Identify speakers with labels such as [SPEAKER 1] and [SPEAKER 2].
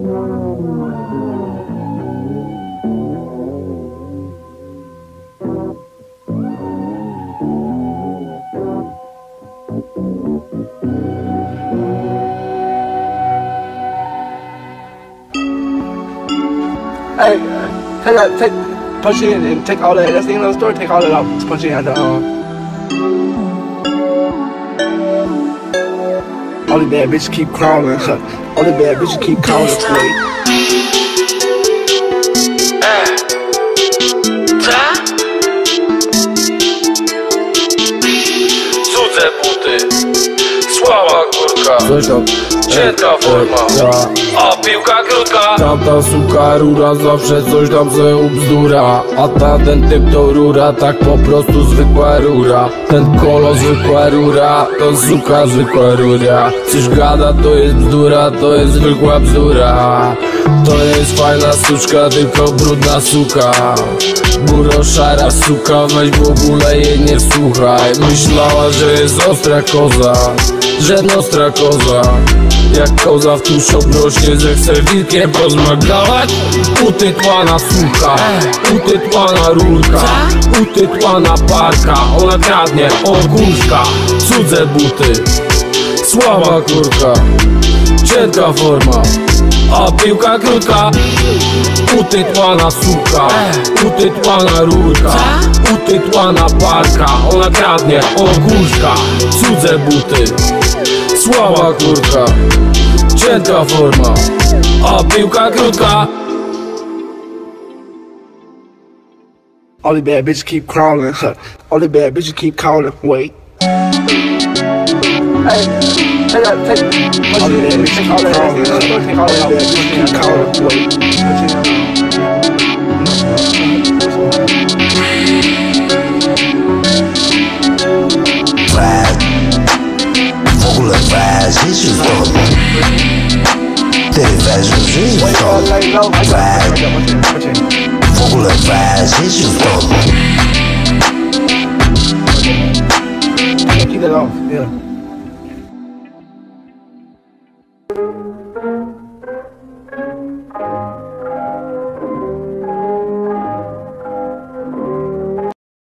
[SPEAKER 1] Hey, take that, take, punch it in and take all that. That's the end of the story. Take all that out. Punch it in. Uh, all the bad bitches keep crawling. All the bad bitches keep calling. Wait.
[SPEAKER 2] Ta? Eh, Cudze buty Słaba kurka
[SPEAKER 3] Coś tam
[SPEAKER 2] Cienka forma. A piłka krótka.
[SPEAKER 3] Tamta suka rura zawsze coś tam se ubzdura. A ta ten typ to rura, tak po prostu zwykła rura. Ten kolo zwykła rura, to suka zwykła rura. Coś gada to jest bzdura, to jest zwykła bzdura To jest fajna suczka, tylko brudna suka. Buro szara suka, weź w ogóle jej nie słuchaj. Myślała, że jest ostra koza Że nostra koza. Jak koza w tusz obrośnie, że chce wilkiem pozmagać Utytłana sucha, utytłana rurka. Utytłana parka, ona kradnie ogórka. Cudze buty, słaba kurka Cienka forma, a piłka krótka. Utytłana suka, utytłana rurka. Utytłana parka, ona kradnie ogórka. Cudze buty, słaba kurka. Cienka forma, a piłka krótka.
[SPEAKER 1] All the bad bitches keep crawling. All the bad bitches keep calling. Wait. Hey, Take of that, take all of of that, yeah.